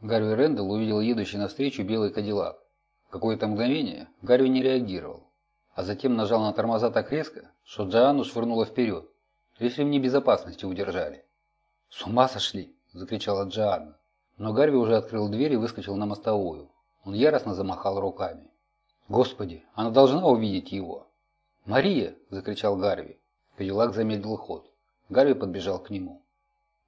Гарви Рэндалл увидел едущий навстречу белый кадиллак. Какое-то мгновение Гарви не реагировал, а затем нажал на тормоза так резко, что Джоанну швырнуло вперед. Лишь ремни безопасности удержали. «С ума сошли!» – закричала Джоанна. Но Гарви уже открыл дверь и выскочил на мостовую. Он яростно замахал руками. «Господи, она должна увидеть его!» «Мария!» – закричал Гарви. Кадиллак замедлил ход. Гарви подбежал к нему.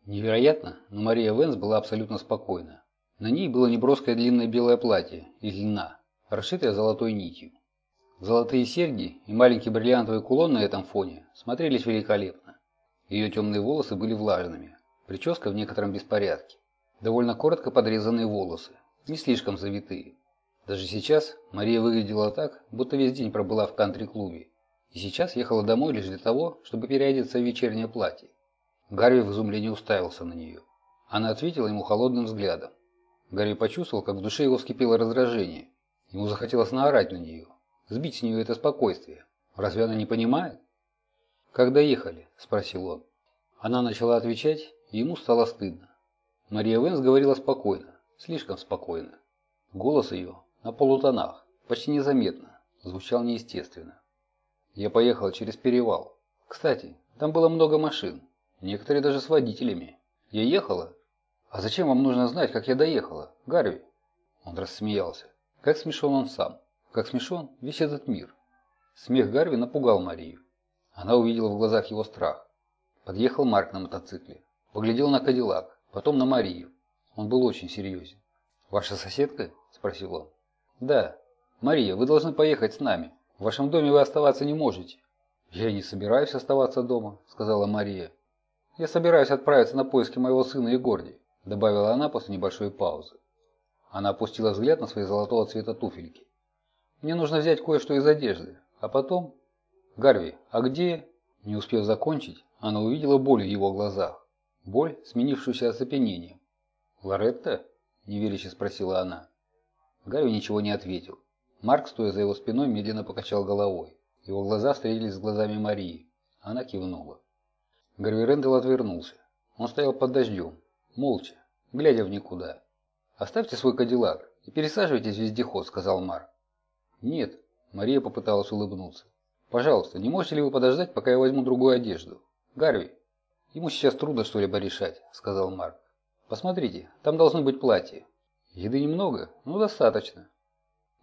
Невероятно, но Мария Венс была абсолютно спокойна. На ней было неброское длинное белое платье из льна, расшитое золотой нитью. Золотые серьги и маленький бриллиантовый кулон на этом фоне смотрелись великолепно. Ее темные волосы были влажными, прическа в некотором беспорядке. Довольно коротко подрезанные волосы, не слишком завитые. Даже сейчас Мария выглядела так, будто весь день пробыла в кантри-клубе. И сейчас ехала домой лишь для того, чтобы переодеться в вечернее платье. Гарви в изумлении уставился на нее. Она ответила ему холодным взглядом. Гарви почувствовал, как в душе его вскипело раздражение. Ему захотелось наорать на нее, сбить с нее это спокойствие. Разве она не понимает? «Когда ехали?» – спросил он. Она начала отвечать, и ему стало стыдно. Мария Венс говорила спокойно, слишком спокойно. Голос ее на полутонах, почти незаметно, звучал неестественно. Я поехал через перевал. Кстати, там было много машин, некоторые даже с водителями. Я ехала. А зачем вам нужно знать, как я доехала, Гарви? Он рассмеялся. Как смешон он сам. Как смешон весь этот мир. Смех Гарви напугал Марию. Она увидела в глазах его страх. Подъехал Марк на мотоцикле. Поглядел на Кадиллак, потом на Марию. Он был очень серьезен. «Ваша соседка?» – спросил он. «Да. Мария, вы должны поехать с нами. В вашем доме вы оставаться не можете». «Я не собираюсь оставаться дома», – сказала Мария. «Я собираюсь отправиться на поиски моего сына Егорди», – добавила она после небольшой паузы. Она опустила взгляд на свои золотого цвета туфельки. «Мне нужно взять кое-что из одежды, а потом...» «Гарви, а где...» Не успев закончить, она увидела боль в его глазах. Боль, сменившуюся оцепенением. «Лоретта?» – неверяще спросила она. Гарви ничего не ответил. Марк, стоя за его спиной, медленно покачал головой. Его глаза встретились с глазами Марии. Она кивнула. Гарви Рэндалл отвернулся. Он стоял под дождем, молча, глядя в никуда. «Оставьте свой кадиллак и пересаживайтесь в вездеход», — сказал Марк. «Нет», — Мария попыталась улыбнуться. «Пожалуйста, не можете ли вы подождать, пока я возьму другую одежду? Гарви, ему сейчас трудно что-либо решать», — сказал Марк. «Посмотрите, там должны быть платья. Еды немного, но достаточно.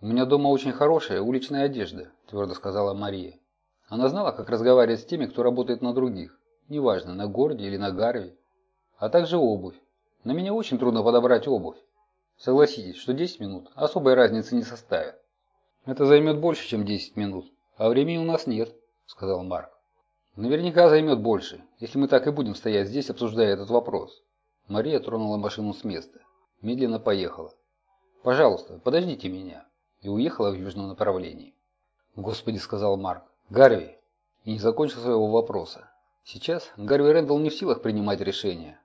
У меня дома очень хорошая уличная одежда, твердо сказала Мария. Она знала, как разговаривать с теми, кто работает на других. Неважно, на городе или на Гарве. А также обувь. На меня очень трудно подобрать обувь. Согласитесь, что 10 минут особой разницы не составит. Это займет больше, чем 10 минут. А времени у нас нет, сказал Марк. Наверняка займет больше, если мы так и будем стоять здесь, обсуждая этот вопрос. Мария тронула машину с места медленно поехала. «Пожалуйста, подождите меня», и уехала в южном направлении. «Господи», — сказал Марк, — «Гарви!» и не закончил своего вопроса. Сейчас Гарви Рэндалл не в силах принимать решения.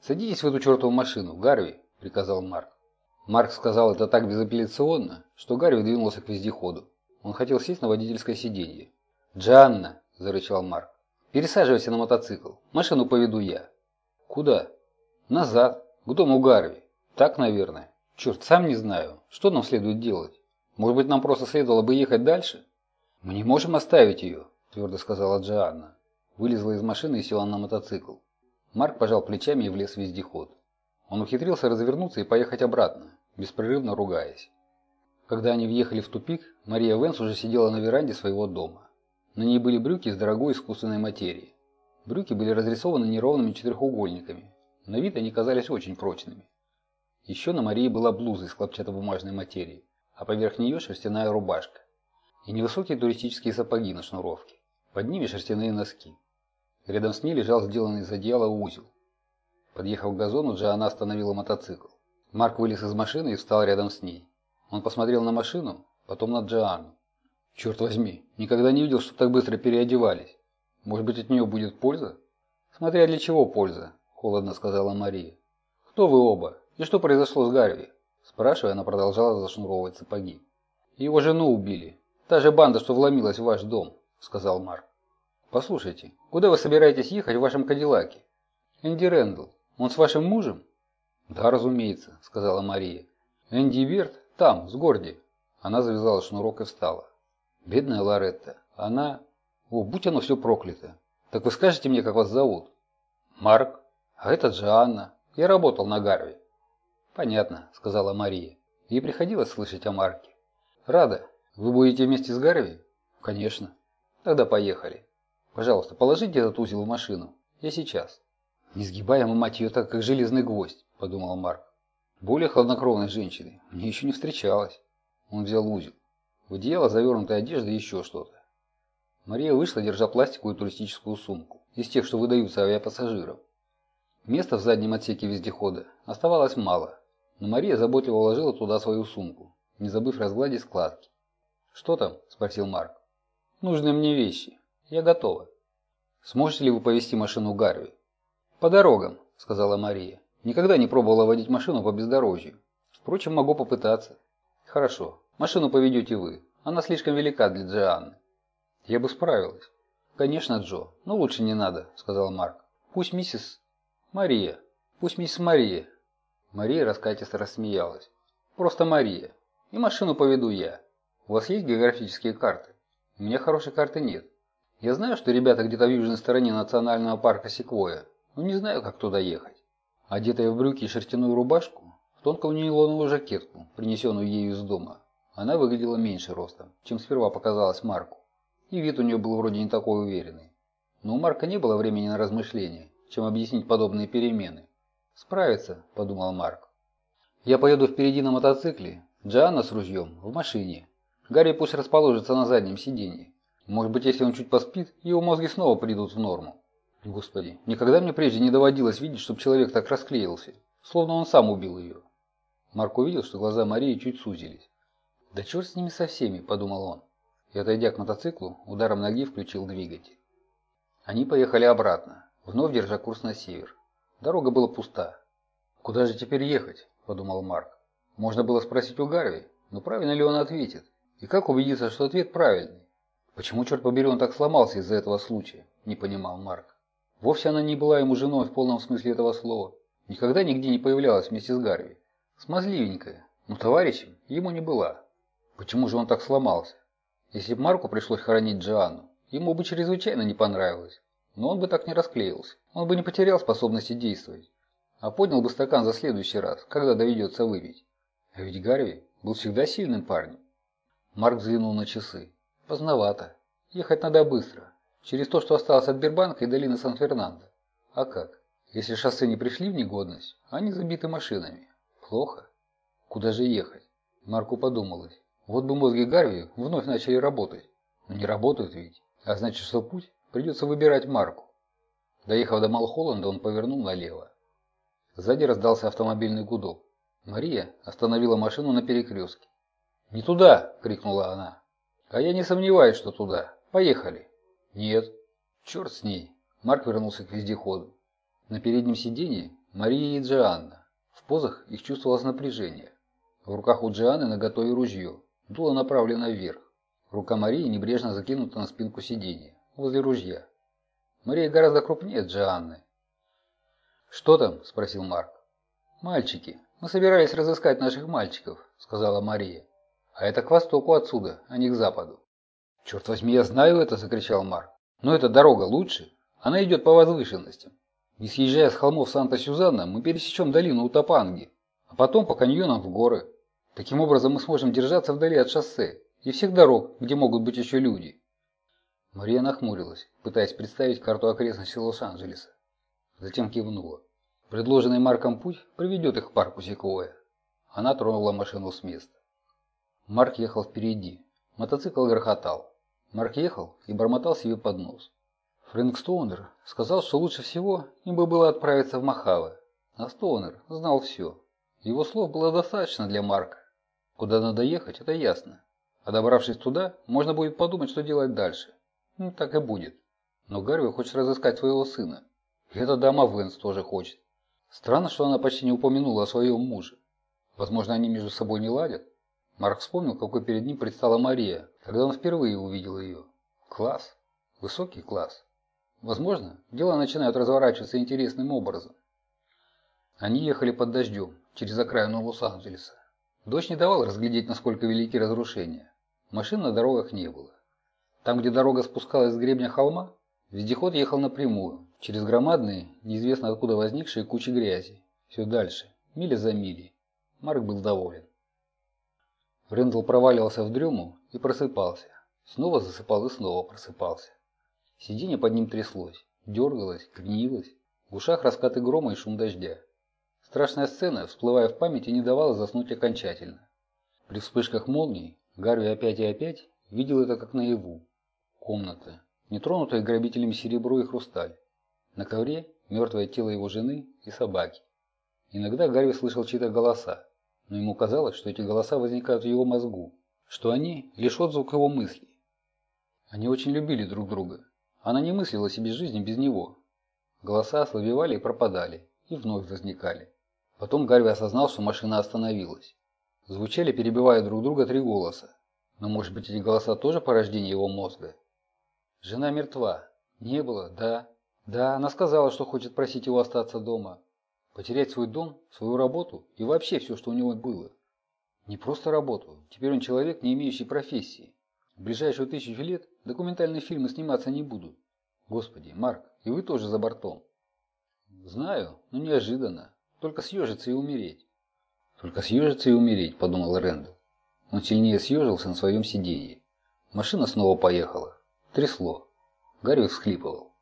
«Садитесь в эту чертову машину, Гарви», — приказал Марк. Марк сказал это так безапелляционно, что Гарви двинулся к вездеходу. Он хотел сесть на водительское сиденье. «Джанна!» – зарычал Марк. «Пересаживайся на мотоцикл. Машину поведу я». «Куда?» «Назад. К дому Гарви. Так, наверное. Черт, сам не знаю. Что нам следует делать? Может быть, нам просто следовало бы ехать дальше? Мы не можем оставить ее, твердо сказала Джоанна. Вылезла из машины и села на мотоцикл. Марк пожал плечами и влез в вездеход. Он ухитрился развернуться и поехать обратно, беспрерывно ругаясь. Когда они въехали в тупик, Мария Венс уже сидела на веранде своего дома. На ней были брюки из дорогой искусственной материи. Брюки были разрисованы неровными четырехугольниками. На вид они казались очень прочными. Еще на Марии была блуза из хлопчатобумажной материи, а поверх нее шерстяная рубашка. И невысокие туристические сапоги на шнуровке. Под ними шерстяные носки. Рядом с ней лежал сделанный из одеяла узел. Подъехав к газону, Джоанна остановила мотоцикл. Марк вылез из машины и встал рядом с ней. Он посмотрел на машину, потом на Джоанну. «Черт возьми, никогда не видел, что так быстро переодевались. Может быть, от нее будет польза?» «Смотря для чего польза», – холодно сказала Мария. «Кто вы оба? «И что произошло с Гарви?» Спрашивая, она продолжала зашнуровывать сапоги. «Его жену убили. Та же банда, что вломилась в ваш дом», — сказал Марк. «Послушайте, куда вы собираетесь ехать в вашем Кадиллаке?» «Энди Рэндалл. Он с вашим мужем?» «Да, разумеется», – сказала Мария. «Энди и Берт там, с Горди». Она завязала шнурок и встала. «Бедная Лоретта. Она... О, будь оно все проклято. Так вы скажете мне, как вас зовут?» «Марк. А это Джоанна. Я работал на Гарви». «Понятно», – сказала Мария. Ей приходилось слышать о Марке. «Рада. Вы будете вместе с Гарви?» «Конечно». «Тогда поехали. Пожалуйста, положите этот узел в машину. Я сейчас». «Несгибаемо, мать ее, так как железный гвоздь», – подумал Марк. «Более хладнокровной женщины мне еще не встречалось». Он взял узел. В одеяло завернутая одежда и еще что-то. Мария вышла, держа пластиковую туристическую сумку, из тех, что выдаются авиапассажирам. Места в заднем отсеке вездехода оставалось мало, но Мария заботливо уложила туда свою сумку, не забыв разгладить складки. «Что там?» – спросил Марк. «Нужные мне вещи. Я готова». «Сможете ли вы повезти машину Гарви?» «По дорогам», – сказала Мария. «Никогда не пробовала водить машину по бездорожью. Впрочем, могу попытаться». «Хорошо. Машину поведете вы. Она слишком велика для Джоанны». Я бы справилась. Конечно, Джо, но лучше не надо, сказал Марк. Пусть миссис... Мария. Пусть миссис Мария. Мария раскатисто рассмеялась. Просто Мария. И машину поведу я. У вас есть географические карты? У меня хорошей карты нет. Я знаю, что ребята где-то в южной стороне национального парка Секвоя, но не знаю, как туда ехать. Одетая в брюки и шерстяную рубашку, в тонкую нейлоновую жакетку, принесенную ею из дома, она выглядела меньше ростом, чем сперва показалось Марку и вид у нее был вроде не такой уверенный. Но у Марка не было времени на размышления, чем объяснить подобные перемены. «Справится», – подумал Марк. «Я поеду впереди на мотоцикле, Джоанна с ружьем, в машине. Гарри пусть расположится на заднем сиденье. Может быть, если он чуть поспит, его мозги снова придут в норму. Господи, никогда мне прежде не доводилось видеть, чтобы человек так расклеился, словно он сам убил ее». Марк увидел, что глаза Марии чуть сузились. «Да черт с ними со всеми», – подумал он и, отойдя к мотоциклу, ударом ноги включил двигатель. Они поехали обратно, вновь держа курс на север. Дорога была пуста. «Куда же теперь ехать?» – подумал Марк. Можно было спросить у Гарви, но правильно ли он ответит? И как убедиться, что ответ правильный? Почему, черт побери, он так сломался из-за этого случая? Не понимал Марк. Вовсе она не была ему женой в полном смысле этого слова. Никогда нигде не появлялась вместе с Гарви. Смазливенькая, но товарищем ему не была. Почему же он так сломался? Если бы Марку пришлось хоронить Джоанну, ему бы чрезвычайно не понравилось. Но он бы так не расклеился. Он бы не потерял способности действовать. А поднял бы стакан за следующий раз, когда доведется выпить. А ведь Гарви был всегда сильным парнем. Марк взглянул на часы. Поздновато. Ехать надо быстро. Через то, что осталось от Бербанка и долины Сан-Фернандо. А как? Если шоссе не пришли в негодность, они забиты машинами. Плохо. Куда же ехать? Марку подумалось. Вот бы мозги Гарви вновь начали работать. Но не работают ведь. А значит, что путь придется выбирать марку. Доехав до Малхолланда, он повернул налево. Сзади раздался автомобильный гудок. Мария остановила машину на перекрестке. «Не туда!» – крикнула она. «А я не сомневаюсь, что туда. Поехали!» «Нет». «Черт с ней!» Марк вернулся к вездеходу. На переднем сиденье Мария и Джоанна. В позах их чувствовалось напряжение. В руках у Джоанны наготове ружье. Дуло направлено вверх. Рука Марии небрежно закинута на спинку сиденья, возле ружья. Мария гораздо крупнее Джоанны. «Что там?» – спросил Марк. «Мальчики. Мы собирались разыскать наших мальчиков», – сказала Мария. «А это к востоку отсюда, а не к западу». «Черт возьми, я знаю это!» – закричал Марк. «Но эта дорога лучше. Она идет по возвышенностям. Не съезжая с холмов Санта-Сюзанна, мы пересечем долину Утапанги, а потом по каньонам в горы. Таким образом мы сможем держаться вдали от шоссе и всех дорог, где могут быть еще люди. Мария нахмурилась, пытаясь представить карту окрестностей Лос-Анджелеса. Затем кивнула. Предложенный Марком путь приведет их к парку Секвоя. Она тронула машину с места. Марк ехал впереди. Мотоцикл грохотал. Марк ехал и бормотал себе под нос. Фрэнк Стоунер сказал, что лучше всего им бы было отправиться в Махаве. А Стоунер знал все. Его слов было достаточно для Марка. Куда надо ехать, это ясно. А добравшись туда, можно будет подумать, что делать дальше. Ну, так и будет. Но Гарви хочет разыскать своего сына. И эта дама Венс тоже хочет. Странно, что она почти не упомянула о своем муже. Возможно, они между собой не ладят. Марк вспомнил, какой перед ним предстала Мария, когда он впервые увидел ее. Класс. Высокий класс. Возможно, дела начинают разворачиваться интересным образом. Они ехали под дождем, через окраину Лос-Анджелеса. Дождь не давал разглядеть, насколько велики разрушения. Машин на дорогах не было. Там, где дорога спускалась с гребня холма, вездеход ехал напрямую, через громадные, неизвестно откуда возникшие кучи грязи. Все дальше, миля за милей. Марк был доволен. Рэндалл проваливался в дрему и просыпался. Снова засыпал и снова просыпался. Сиденье под ним тряслось, дергалось, гнилось. В ушах раскаты грома и шум дождя. Страшная сцена, всплывая в памяти, не давала заснуть окончательно. При вспышках молний Гарви опять и опять видел это как наяву. Комната, нетронутая грабителями серебро и хрусталь. На ковре мертвое тело его жены и собаки. Иногда Гарви слышал чьи-то голоса, но ему казалось, что эти голоса возникают в его мозгу, что они лишь отзвук его мыслей. Они очень любили друг друга. Она не мыслила себе жизни без него. Голоса ослабевали и пропадали, и вновь возникали. Потом Гарви осознал, что машина остановилась. Звучали, перебивая друг друга, три голоса. Но может быть эти голоса тоже порождение его мозга? Жена мертва. Не было, да. Да, она сказала, что хочет просить его остаться дома. Потерять свой дом, свою работу и вообще все, что у него было. Не просто работу. Теперь он человек, не имеющий профессии. В ближайшую тысячу лет документальные фильмы сниматься не будут. Господи, Марк, и вы тоже за бортом. Знаю, но неожиданно. Только съежиться и умереть. Только съежиться и умереть, подумал Рэндалл. Он сильнее съежился на своем сиденье. Машина снова поехала. Трясло. Гарри всхлипывал.